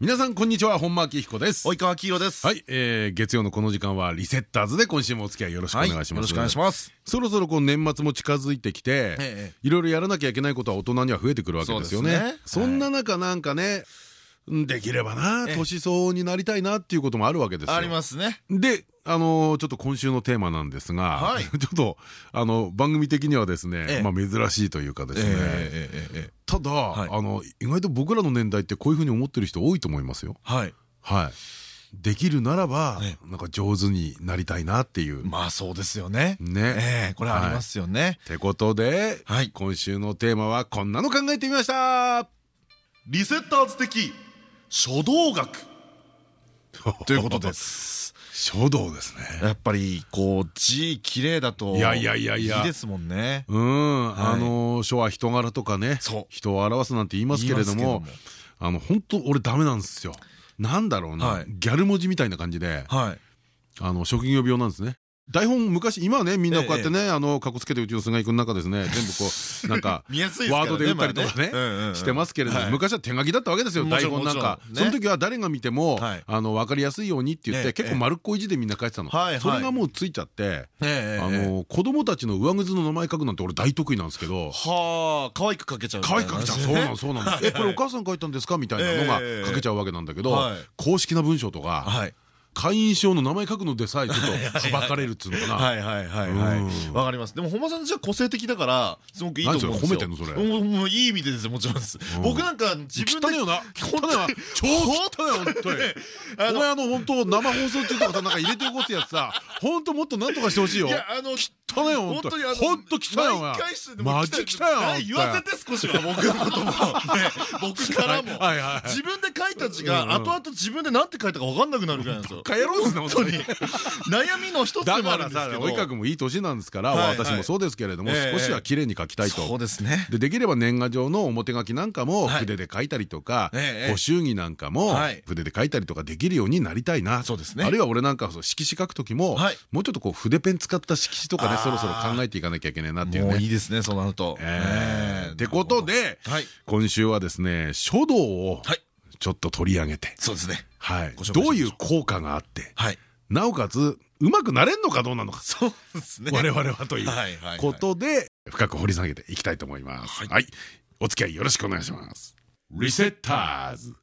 皆さんこんにちは本間明彦です。及川黄色です。はい、えー、月曜のこの時間はリセッターズで今週もお付き合いよろしくお願いします、よろしくお願いします。そろそろこう年末も近づいてきて、ええいろいろやらなきゃいけないことは大人には増えてくるわけですよね。そんな中なんかねできればなええ。年相応になりたいなっていうこともあるわけですよ。ありますね。であのーちょっと今週のテーマなんですが、はい。ちょっとあの番組的にはですね、ええ。まあ珍しいというかですね、ただ、はい。あの意外と僕らの年代ってこういうふうに思ってる人多いと思いますよ。はい。はい。できるならば、えなんか上手になりたいなっていう。まあそうですよね。ね。ええこれありますよね。ってことで、はい。今週のテーマはこんなの考えてみました。リセッターズ的書道学ということです。書道ですね。やっぱりこう字綺麗だといやいやいやいや。いですもんね。うん、はい。あの書は人柄とかねそう。人を表すなんて言いますけれども。あの本当俺ダメなんですよ。なんだろうな、はい。ギャル文字みたいな感じではい。あの職業病なんですね台本昔今はねみんなこうやってね、あのかっこつけてうちの菅井君の中ですね全部こう なんかワードで打ったりとかねしてますけれども、はい。昔は手書きだったわけですよ台本なんか、その時は誰が見ても、はい。あの分かりやすいようにって言って、ええ結構丸っこい字でみんな書いてたの、それがもうついちゃって、ええあええの子供たちの上靴の名前書くなんて俺大得意なんですけどはあ可愛く書けちゃう可愛く書けちゃう。そうなのそうなのえこれお母さん書いたんですかみたいなのがええ。書けちゃうわけなんだけど、はい。公式な文章とかはい会員証の名前書くのでさえちょっとはばかれるっつうのかな。はいはいはいはい。うん。わかります。でも本間さんじゃ個性的だからすごくいいと思うんですよ。褒めてんのそれ。もういい意味でですよもちろんです。僕なんか自分で汚ねよな。汚ねよな。超汚ねよ本当に。お前あの本当生放送中とかさなんか入れて起こすやつさ本当もっとなんとかしてほしいよ。いやあの汚ねよ本当に本当汚いよマジ汚いよはい言わせて少しは僕のことも。ね僕からも。自分で書いた字が後々自分で何て書いたか分かんなくなるぐらいなんですよ帰ろうですね本当に。悩みの一つでもあるんですけど。及川君もいい年なんですから私もそうですけれどもええ。少しは綺麗に書きたいそうとですね。でできれば年賀状の表書きなんかもはい。筆で書いたりとかええご祝儀なんかもはい。筆で書いたりとかできるようになりたいな。そうですね。あるいは俺なんか色紙書く時もはい。もうちょっとこう筆ペン使った色紙とかねそろそろ考えていかなきゃいけないなっていうね。もういいですねそうなると。ええ。ええ。ってことではい。今週はですね書道をはい。ちょっと取り上げて。そうですね。はい。どういう効果があってはい。なおかつうまくなれんのかどうなのか。そうですね。我々はということで深く掘り下げていきたいと思います。はい、お付き合いよろしくお願いします。リセッターズ。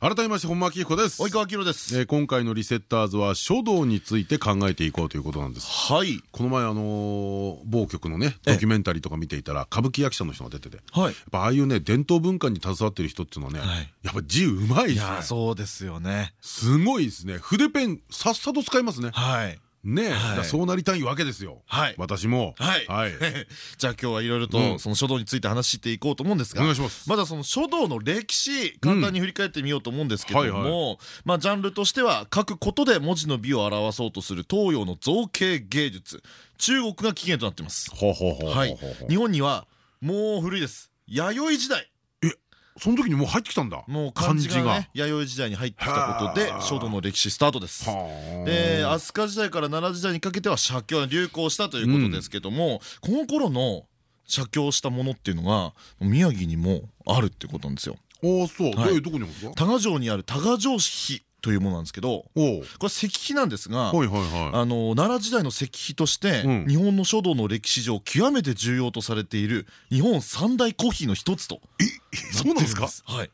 改めまして本間明彦です。及川明です。えー今回のリセッターズは書道について考えていこうということなんです。はい。この前あのー某局のねドキュメンタリーとか見ていたら歌舞伎役者の人が出てて。やっはいぱああいうね伝統文化に携わってる人っていうのはね、はい。やっぱ字うまいいですね。やそうですよね。すごいですね。筆ペンさっさと使いますね。はいねえ、そうなりたいわけですよ。はい。私も。はい。はい。じゃあ今日はいろいろうん。とその書道について話していこうと思うんですがお願いします。まだその書道の歴史簡単に振り返ってみようと思うんですけどもまあジャンルとしては書くことで文字の美を表そうとする東洋の造形芸術。中国が起源となっています。ほうほうほうほう。はい。日本にはもう古いです。弥生時代その時にもう入ってきたんだ。もう漢字がね弥生時代に入ってきたことではあ。書道の歴史スタートです。はあ。で飛鳥時代から奈良時代にかけては写経が流行したということですけども、この頃の写経したものっていうのが宮城にもあるってことなんですよ。ああそう。はい。どこにあるんですか？多賀城にある多賀城碑というものなんですけどこれ石碑なんですが、奈良時代の石碑として、うん。日本の書道の歴史上極めて重要とされている日本三大古碑の一つといそうなんですか？はい。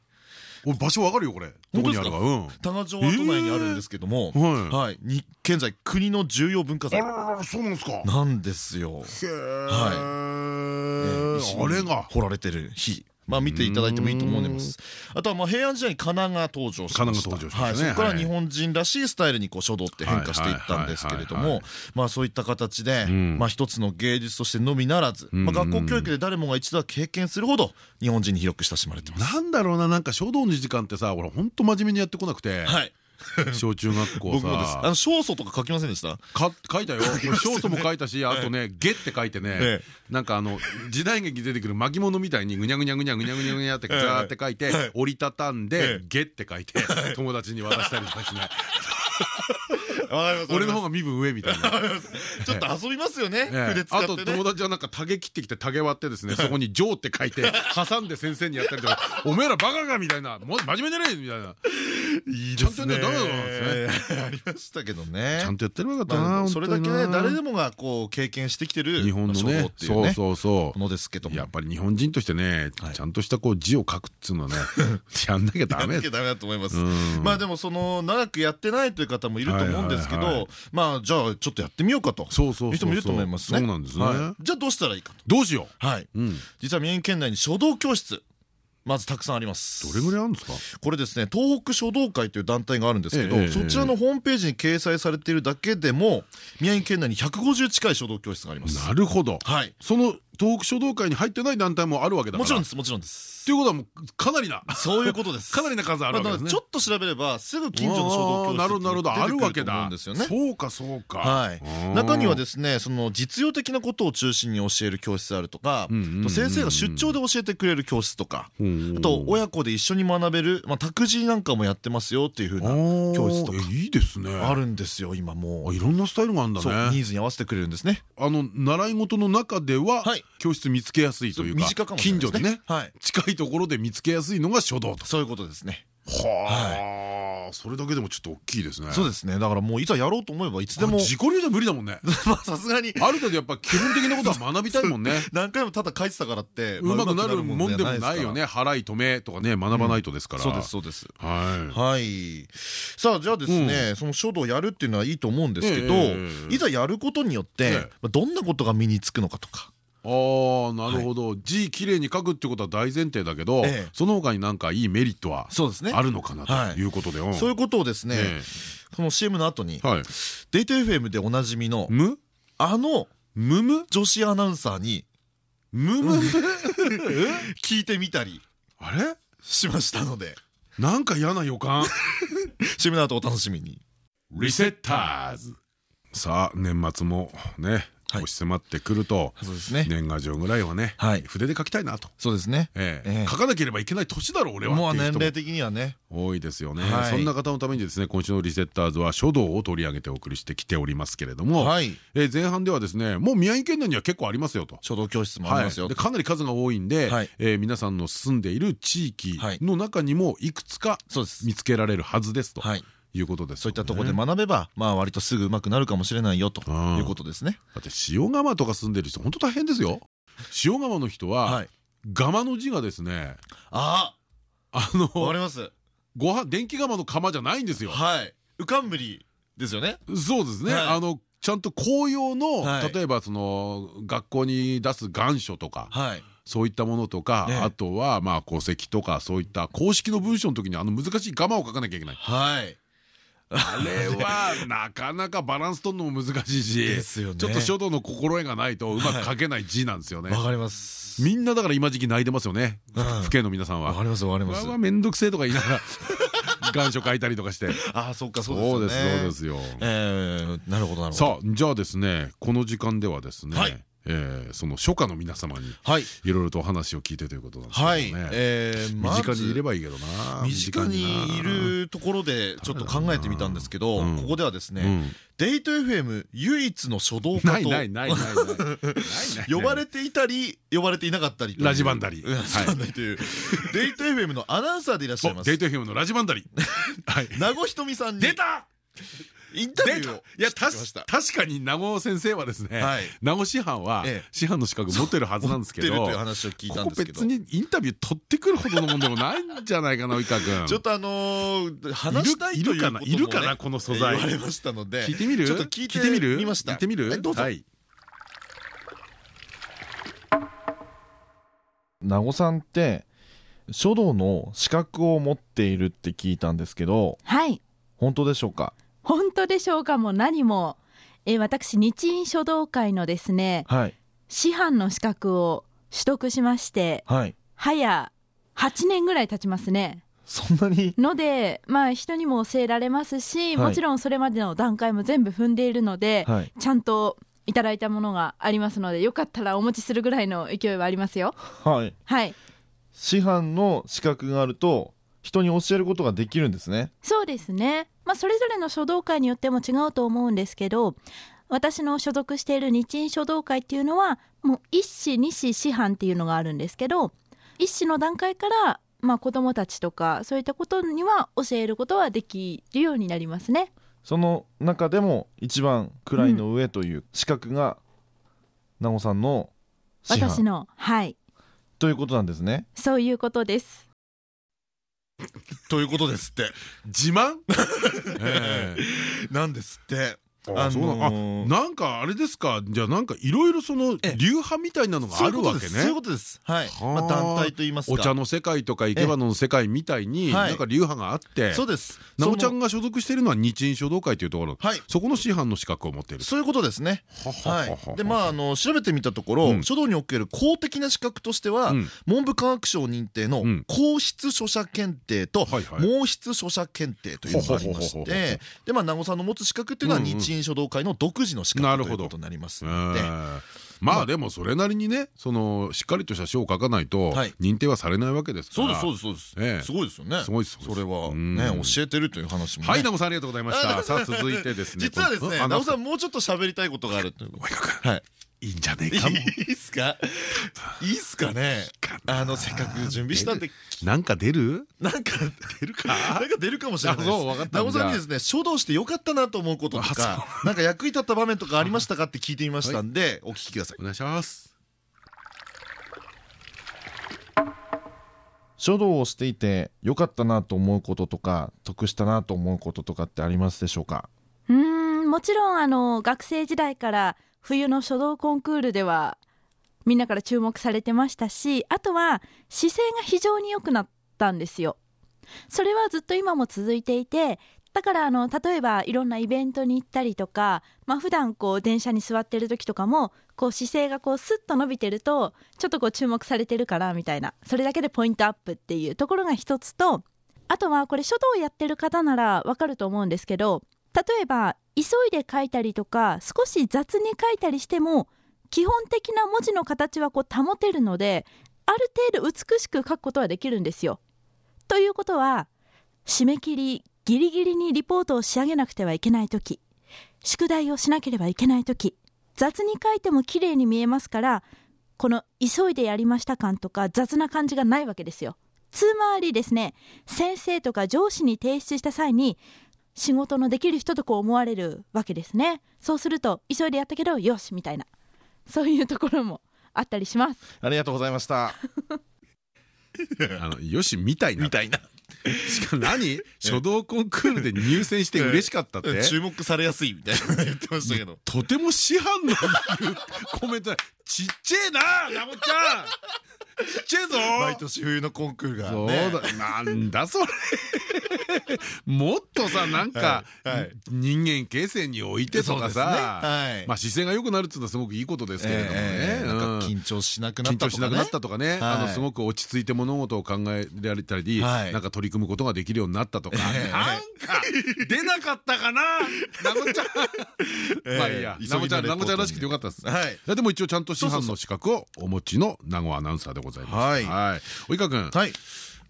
俺場所わかるよこれ。どこにあるか。うん。多賀城跡内にあるんですけども、はい。はい、に現在国の重要文化あ財そうなんですか？へなんですよ。え石にあれが。掘られてる日まあ見ていただいてもいいと思います。あとはまあ平安時代に仮名が登場しました。仮名が登場しましたね。はい。そこからはい日本人らしいスタイルにこう書道って変化していったんですけれどもまあそういった形でん。まあ一つの芸術としてのみならずん。まあ学校教育で誰もが一度は経験するほど日本人に広く親しまれてます。なんだろうななんか書道の時間ってさ俺ほんと真面目にやってこなくて。はい 小中学校僕もです。あさの勝訴とか書きませんでした？か書いたよ。小訴も書いたしあとね「ゲ」って書いてねえなんかあの時代劇出てくる巻物みたいにぐにゃぐにゃぐにゃぐにゃぐにゃぐにゃってザーって書いて折りたたんえでえ「ゲ」って書いて友達に渡したりとかしない。俺の方が身分上みたいな。ちょっと遊びますよねあと友達はなんか竹切ってきて竹割ってですねそこに「ジョー」って書いて挟んで先生にやったりとか「おめえらバカか」みたいな「もう真面目じゃねえ」みたいないいちゃんとやんなきゃダメだなんですね。ありましたけどね。ちゃんとやってればよかったまあなそれだけね誰でももがこう経験してきてる日本のね。っていうね。そうそうそものですけどやっぱり日本人としてねはいちゃんとしたこう字を書くっつうのはね やんなきゃダメ。やんなきゃダメだと思います。うん。まあでもその長くやってないという方もいると思うんですけはいはいはい。どまあじゃあちょっとやってみようかと。そうそう人もいると思いますね。そうなんですね。はい。じゃあどうしたらいいかと。どうしよはい、ううん。実は宮城県内に書道教室まずたくさんあります。どれぐらいあるんですか？これですね東北書道会という団体があるんですけど、ええ。そちらのホームページに掲載されているだけでも宮城県内に150近い書道教室があります。なるほど。はい。その東北書道会に入ってない団体もあるわけだから。もちろんですもちろんです。っていうことはもうかなりなそういうことです。かなりな数あるわけですねちょっと調べればすぐ近所の書道教室なるほどなるほど。あるわけだんですよね。そうかそうか。はいうん。中にはですねその実用的なことを中心に教える教室であるとか先生が出張で教えてくれる教室とかう。んあと親子で一緒に学べる、まあ、託児なんかもやってますよっていう風な教室とか。いいですね。あるんですよ今もう。あいろんなスタイルがあるんだそうニねーズに合わせてくれるんですね。あの習い事の中でははい教室見つけやすいというか身近所でねはい。近いところで見つけやすいのが書道と。そういうことですね。はあそれだけでもちょっと大きいですね。そうですね。だからもういざやろうと思えばいつでも。あ自己流じゃ無理だもんね。まあさすがに。ある程度やっぱ基本的なことは学びたいもんね。何回もただ書いてたからってうまくなるもんでもないよね払い止めとかね学ばないとですかかららそうですそうです。はい。はい。さあじゃあですね、その書道をやるっていうのはいいと思うんですけど、いざやることによって、どんなことが身につくのかとかああなるほど。字きれいに書くってことは大前提だけどええ。その他になんかいいメリットはそうですね。あるのかなはい。ということでうん。そういうことをですね、えこの CM の後に、えはい。データ FM でおなじみのむ？あのむむ？女子アナウンサーにむむ？聞いてみたりあれ？しましたので。なんか嫌な予感。CM の後お楽しみに。リセッターズ。さあ年末もねはい押し迫ってくるとそうですね。年賀状ぐらいはねはい。筆で書きたいなと。そうですね。ええ。ええ。書かなければいけない年だろう俺はもう年齢的にはね。多いですよね、はい。そんな方のためにですね今週のリセッターズは書道を取り上げてお送りしてきておりますけれども、はい。えー前半ではですねもう宮城県内には結構ありますよと。書道教室もありますよ、はい。でかなり数が多いんで、はい。えー皆さんの住んでいる地域の中にもいくつか見つけられるはずですと。はいいうことですよね、そういったところで学べばまあ割とすぐ上手くなるかもしれないよとうん。いうことですね。だって塩釜とか住んでる人本当大変ですよ。塩釜の人は、はい。釜の字がですねあああわかのります。ご飯電気釜の釜じゃないんですよ。はい。浮かんぶりですよね。そうですね、はい。あのちゃんと紅葉の、はい。例えばその学校に出す願書とかはい。そういったものとか、ね。あとはまあ戸籍とかそういった公式の文書の時にあの難しいガマを書かなきゃいけない。はいあれはなかなかバランス取るのも難しいしですよね。ちょっと書道の心得がないとうまく書けない字なんですよね、わかります。みんなだから今時期泣いてますよね。うん。父兄の皆さんは。わかりますわかります。うわ面倒くせえとか言いながら 願書書いたりとかして。ああそっかそそううですそうですよ。ええなるほどなるほど。さあじゃあですねこの時間ではですね、はいえーその初夏の皆様にはい。いろいろとお話を聞いてということなんですけどはい。ね、えー身近にいればいいけどな身近にいるところでちょっと考えてみたんですけどうん。ここではですねうん。デート FM 唯一の書道家と呼ばれていたり呼ばれていなかったりラジバンダリうんラジバンダリという。デート FM のアナウンサーでいらっしゃいます。おデート FM のラジバンダリ はい。名護ひとみさんに。出たインタビューをいや確かに名護先生はですね、はい。名護師範はええ。師範の資格持ってるはずなんですけど持ってるという話を聞いたんここですけど。別にインタビュー取ってくるほどのもんでもないんじゃないかな 及川君。ちょっとあのー話したいということもねいるかないるかなこの素材。言われましたので。聞いてみる？ちょっと聞いてみる？みました？聞いてみる？はいどうぞ。はい。名護さんって書道の資格を持っているって聞いたんですけどはい。本当でしょうか？本当でしょうか？も何も。えー私日印書道会のですねはい。師範の資格を取得しましてはい。早8年ぐらい経ちますね。そんなに？のでまあ人にも教えられますし、はい。もちろんそれまでの段階も全部踏んでいるので、はい。ちゃんといただいたものがありますのでよかったらお持ちするぐらいの勢いはありますよ。はい。はい。師範の資格があると人に教えることができるんですね。そうですね。まあそれぞれの書道会によっても違うと思うんですけど私の所属している日印書道会っていうのはもう一子二子師範っていうのがあるんですけど一子の段階からまあ子どもたちとかそういったことには教えることはできるようになりますね。その中でも一番位の上という資格がなごさんの師範。私のはい。ということなんですね。そういうことですということですって。自慢？なんですって。あそうなの？あなんかあれですか？じゃあなんかいろいろそのええ。流派みたいなのがあるわけね。そういうことです。はい。団体と言いますか。お茶の世界とか生け花の世界みたいにはいなんか流派があってそうです。なごちゃんが所属しているのは日印書道会というところ。はい。そこの師範の資格を持っている。そういうことですね。はい。でまああの調べてみたところ、うん。書道における公的な資格としては、うん。文部科学省認定のうん。皇室書者検定と毛筆書者検定というのがありましてでまあ名護さんの持つ資格っていうのはうんうん日印書道会の独自の資格ということになりますえので、えまあでもそれなりにねそのしっかりとした書を書かないとはい。認定はされないわけですから。そうですそうですそうええ。ですすごいですよね。すごいですそれはうん。ね教えてるという話もね。はいナゴさんありがとうございました。さあ続いてですね実はですねあ名護さんもうちょっと喋りたいことがあるというはいいいんじゃねえいかも。いっすか？いいっすか？ねあのせっかく準備したんで。なんか出る？なんか出るか？なんか出るかもしれないです。あそう分かった。名護さんにですね書道してよかったなと思うこととかなんか役に立った場面とかありましたかって聞いてみましたんでお聞きください。お願いします。書道をしていてよかったなと思うこととか得したなと思うこととかってありますでしょうか？うーんもちろんあの学生時代から冬の書道コンクールではみんなから注目されてましたしあとは姿勢が非常に良くなったんですよ。それはずっと今も続いていてだからあの例えばいろんなイベントに行ったりとか、まあ普段こう電車に座ってる時とかもこう姿勢がこうスッと伸びてるとちょっとこう注目されてるからみたいなそれだけでポイントアップっていうところが一つとあとはこれ書道をやってる方ならわかると思うんですけど例えば急いで書いたりとか少し雑に書いたりしても基本的な文字の形はこう保てるのである程度美しく書くことはできるんですよ。ということは締め切りギリギリにリポートを仕上げなくてはいけない時宿題をしなければいけない時雑に書いても綺麗に見えますからこの急いでやりました感とか雑な感じがないわけですよ。つまりですね先生とか上司に提出した際に仕事のできる人とこう思われるわけですね。そうすると急いでやったけどよしみたいな。そういうところもあったりします。ありがとうございました。あのよしみたいな。みたいな。しかも何？書道コンクールで入選して嬉しかったって？注目されやすいみたいな。言ってましたけど。とても師範のコメントだ。ちっちゃいなナモちゃんちっちゃいぞ毎年冬のコンクールがそうねだ。なんだそれ。もっとさなんかはいはい。人間形成においてとかそうですね。さはい。まあ姿勢が良くなるっていうのはすごくいいことですけれどもね。ええなんかうん。緊張しなくなっ緊たとかね。張しなくなったとかね、あはい。のすごく落ち着いて物事を考えられたり、はい。なんか取り組むことができるようになったとか、ええなんか出なかったかな、なごちゃん。ええまあいいや、なごちゃん、らしくてよかったです。でも一応ちゃんと師範の資格をお持ちの名護アナウンサーでございます。はい。はい。及川君、はい。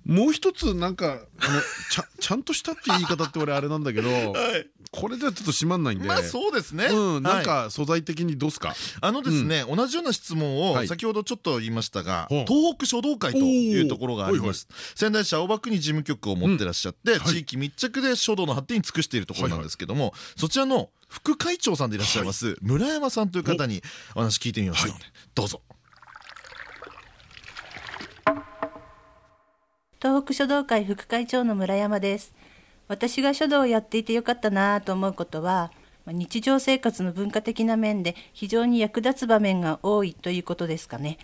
もう一つなんかあの ちゃちゃんとしたって言い方って俺あれなんだけど、はい。これじゃちょっと閉まんないんで。まあそうですね。うん、なんはいか素材的にどうすか？あのですね、同じような質問をはい。先ほどちょっと言いましたが、東北書道会というところがあります。仙台市青葉区に事務局を持ってらっしゃって、はい。地域密着で書道の発展に尽くしているところなんですけども、そちらの副会長さんでいらっしゃいます、村山さんという方にお話聞いてみましたので、どうぞ東北書道会副会長の村山です。私が書道をやっていてよかったなと思うことはま日常生活の文化的な面で非常に役立つ場面が多いということですかね。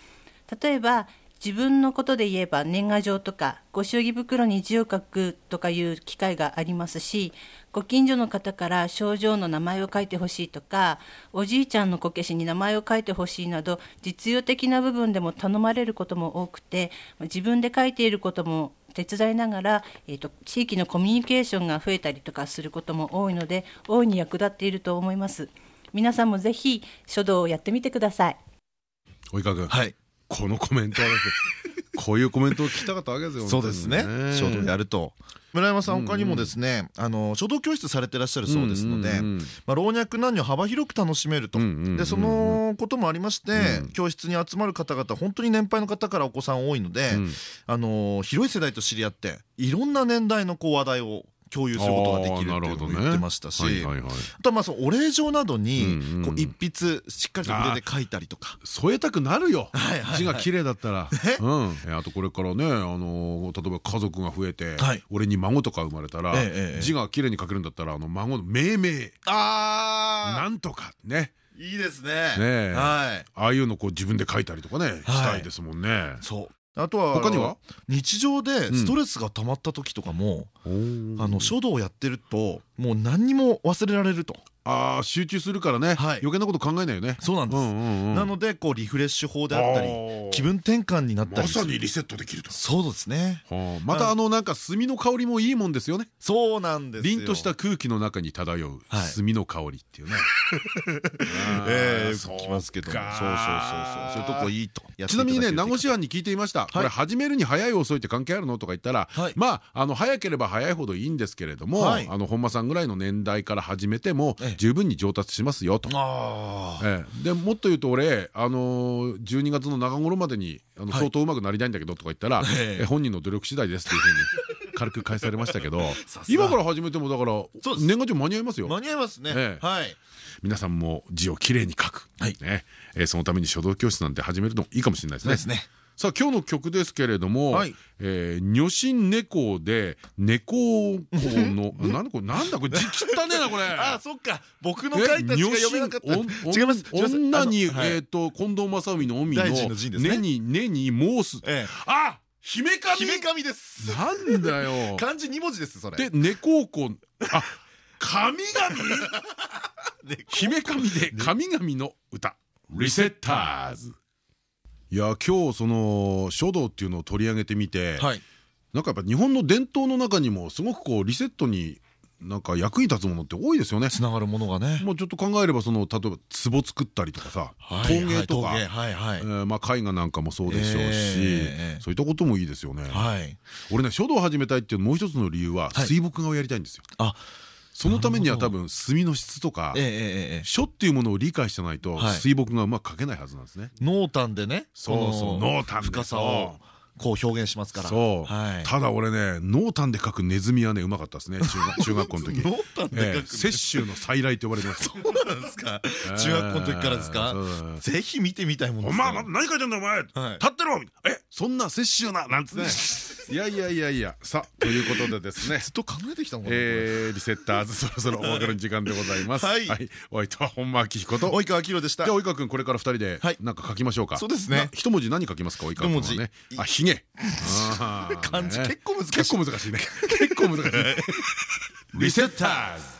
例えば自分のことで言えば年賀状とかご祝儀袋に字を書くとかいう機会がありますしご近所の方から症状の名前を書いてほしいとかおじいちゃんのこけしに名前を書いてほしいなど実用的な部分でも頼まれることも多くてまあ自分で書いていることも手伝いながら、えー、と地域のコミュニケーションが増えたりとかすることも多いので大いに役立っていると思います。皆さんもぜひ書道をやってみてください。及川君はい。このコメントはですねこういうコメントを聞きたかったわけですよそうですね。書道やると。村山さん他にもですねあの書道教室されてらっしゃるそうですので老若男女幅広く楽しめると。でそのこともありましてうん教室に集まる方々本当に年配の方からお子さん多いので広い世代と知り合っていろんな年代のこう話題を共有することができるって言ってましたしあとはまあそのお礼状などにこう一筆しっかりと筆で書いたりとか。添えたくなるよ。字が綺麗だったら。あとこれからねあの例えば家族が増えてはい。俺に孫とか生まれたら字が綺麗に書けるんだったらあの孫の命名。あなんとかね。ーいいですね。ねえ。はい。ああいうのこう自分で書いたりとかねしたいですもんね。そうあとは他には？日常でストレスが溜まった時とかも、あの書道をやってるともう何にも忘れられるとああ集中するからね。はい。余計なこと考えないよね。そうなんです、なのでこうリフレッシュ法であったり気分転換になったまりする。さにリセットできると。そうですね。はあまたあのなんか炭の香りもいいもんですよね。そうなんですよ。凛とした空気の中に漂うはい。炭の香りっていうね。ええそうよく聞きますけども。そうかそうそうそう。そういうとこいいと。ちなみにね名護市市藩に聞いていました、これ始めるに早い遅いって関係あるのとか言ったら、はい。まああの早ければ早いほどいいんですけれども、はい。あの本間さんぐらいの年代から始めてもええ十分に上達しますよと。ええ。でもっと言うと俺、あのー、12月の中頃までにあのはい。相当うまくなりたいんだけどとか言ったら、ええ。え本人の努力次第ですっていうふうに 軽く返されましたけど今から始めてもだから年賀状間に合いますよ。間に合いますね、ええ。はい。皆さんも字をきれいに書く、はい。ね。えーそのために書道教室なんて始めるのもいいかもしれないですね。さあ今日の曲ですけれどもはい「えー女神猫」で「猫子の」なんだこれなんだこれ字汚ねえなこれ。あそっか。僕の書いた字が読めなかった。違います。女にえっと近藤正臣の「臣」のね。根に根に申す。ええ。あ姫神。姫神です。なんだよ。漢字二文字ですそれ。で猫子あ神々？姫神で神々の歌。リセッターズいや今日その書道っていうのを取り上げてみて、はい。なんかやっぱ日本の伝統の中にもすごくこうリセットになんか役に立つものって多いですよね。つながるものがね。もうちょっと考えればその例えば壺作ったりとかさ陶芸とかはいはいはい。えーまあ絵画なんかもそうでしょうし、ええ。そういったこともいいですよね。はい。俺ね書道を始めたいっていうもう一つの理由ははい。水墨画をやりたいんですよ。あそのためには多分墨の質とか書っていうものを理解してないとはい。水墨画うまく描けないはずなんですね。濃淡でねそうそう濃淡で深さをこう表現しますから。そう、はい。ただ俺ね濃淡で描くネズミはねうまかったですね。中学 中学校の時。濃淡でええ。書く雪舟の再来って呼ばれてましたそうなんですか？中学校の時からですか？うんぜひ見てみたいものお前何書いてんだお前、はい。立ってろ！えそんな雪舟ななんつね。いやいやいやいや。さあということでですね。ずっと考えてきたもんこれえー、リセッターズそろそろお別れの時間でございます。はい。お相手は本間明彦と。及川明宏でした。じゃあ及川君これから二人ではい。なんか書きましょうか？そうですね。な一文字何書きますか？及川君はね。あひげ。漢字ね結構難しい結構難しいね。結構難しい。リセッターズ。